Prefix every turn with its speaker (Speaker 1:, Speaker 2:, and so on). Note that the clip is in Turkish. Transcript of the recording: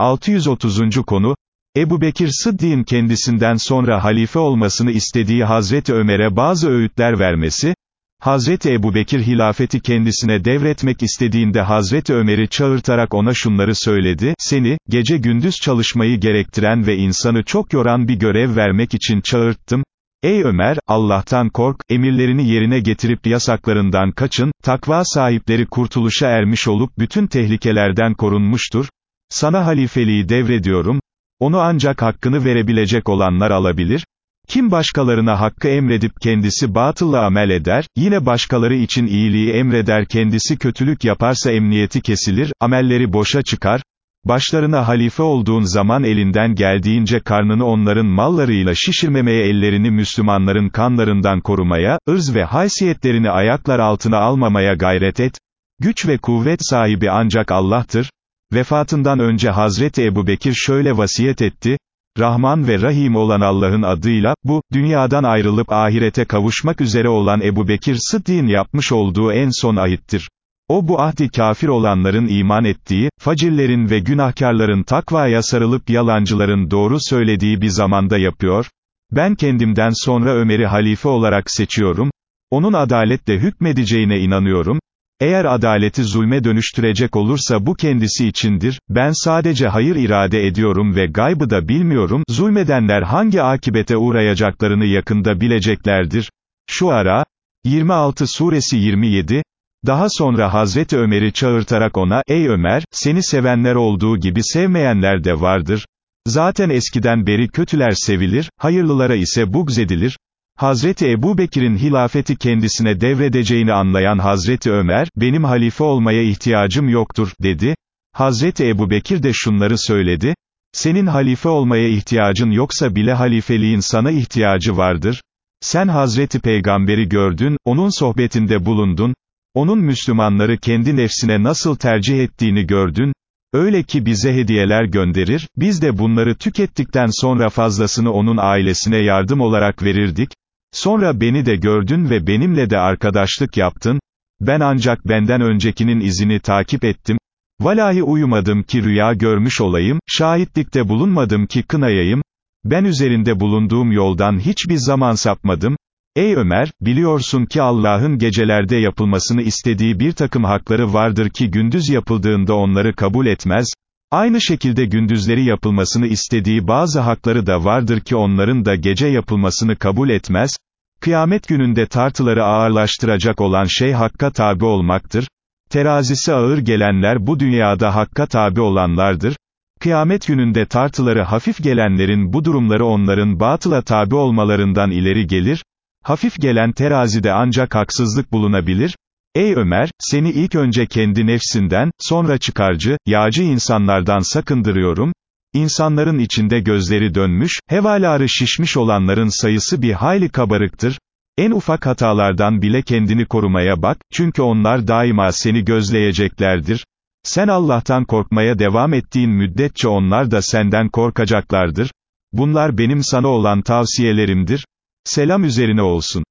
Speaker 1: 630. konu, Ebu Bekir Sıddık'ın kendisinden sonra halife olmasını istediği Hazreti Ömer'e bazı öğütler vermesi, Hazreti Ebu Bekir hilafeti kendisine devretmek istediğinde Hazreti Ömer'i çağırtarak ona şunları söyledi, seni, gece gündüz çalışmayı gerektiren ve insanı çok yoran bir görev vermek için çağırttım, Ey Ömer, Allah'tan kork, emirlerini yerine getirip yasaklarından kaçın, takva sahipleri kurtuluşa ermiş olup bütün tehlikelerden korunmuştur, sana halifeliği devrediyorum, onu ancak hakkını verebilecek olanlar alabilir, kim başkalarına hakkı emredip kendisi batılla amel eder, yine başkaları için iyiliği emreder kendisi kötülük yaparsa emniyeti kesilir, amelleri boşa çıkar, başlarına halife olduğun zaman elinden geldiğince karnını onların mallarıyla şişirmemeye ellerini Müslümanların kanlarından korumaya, ırz ve haysiyetlerini ayaklar altına almamaya gayret et, güç ve kuvvet sahibi ancak Allah'tır, vefatından önce Hazreti Ebu Bekir şöyle vasiyet etti, Rahman ve Rahim olan Allah'ın adıyla, bu, dünyadan ayrılıp ahirete kavuşmak üzere olan Ebu Bekir Sıddık'ın yapmış olduğu en son ahittir. O bu ahdi kafir olanların iman ettiği, facillerin ve günahkarların takvaya sarılıp yalancıların doğru söylediği bir zamanda yapıyor, ben kendimden sonra Ömer'i halife olarak seçiyorum, onun adaletle hükmedeceğine inanıyorum, eğer adaleti zulme dönüştürecek olursa bu kendisi içindir, ben sadece hayır irade ediyorum ve gaybı da bilmiyorum, zulmedenler hangi akibete uğrayacaklarını yakında bileceklerdir. Şu ara, 26 suresi 27, daha sonra Hazreti Ömer'i çağırtarak ona, ey Ömer, seni sevenler olduğu gibi sevmeyenler de vardır. Zaten eskiden beri kötüler sevilir, hayırlılara ise bugz edilir. Hazreti Ebu Bekir'in hilafeti kendisine devredeceğini anlayan Hazreti Ömer, benim halife olmaya ihtiyacım yoktur, dedi. Hazreti Ebu Bekir de şunları söyledi, senin halife olmaya ihtiyacın yoksa bile halifeliğin sana ihtiyacı vardır. Sen Hazreti Peygamberi gördün, onun sohbetinde bulundun, onun Müslümanları kendi nefsine nasıl tercih ettiğini gördün, öyle ki bize hediyeler gönderir, biz de bunları tükettikten sonra fazlasını onun ailesine yardım olarak verirdik, Sonra beni de gördün ve benimle de arkadaşlık yaptın, ben ancak benden öncekinin izini takip ettim, Valahi uyumadım ki rüya görmüş olayım, şahitlikte bulunmadım ki kınayayım, ben üzerinde bulunduğum yoldan hiçbir zaman sapmadım, Ey Ömer, biliyorsun ki Allah'ın gecelerde yapılmasını istediği bir takım hakları vardır ki gündüz yapıldığında onları kabul etmez, aynı şekilde gündüzleri yapılmasını istediği bazı hakları da vardır ki onların da gece yapılmasını kabul etmez, kıyamet gününde tartıları ağırlaştıracak olan şey hakka tabi olmaktır, terazisi ağır gelenler bu dünyada hakka tabi olanlardır, Kıyamet gününde tartıları hafif gelenlerin bu durumları onların batıla tabi olmalarından ileri gelir, Hafif gelen terazide ancak haksızlık bulunabilir, Ey Ömer, seni ilk önce kendi nefsinden, sonra çıkarcı, yağcı insanlardan sakındırıyorum, İnsanların içinde gözleri dönmüş, hevaları şişmiş olanların sayısı bir hayli kabarıktır, en ufak hatalardan bile kendini korumaya bak, çünkü onlar daima seni gözleyeceklerdir, sen Allah'tan korkmaya devam ettiğin müddetçe onlar da senden korkacaklardır, bunlar benim sana olan tavsiyelerimdir, Selam üzerine olsun.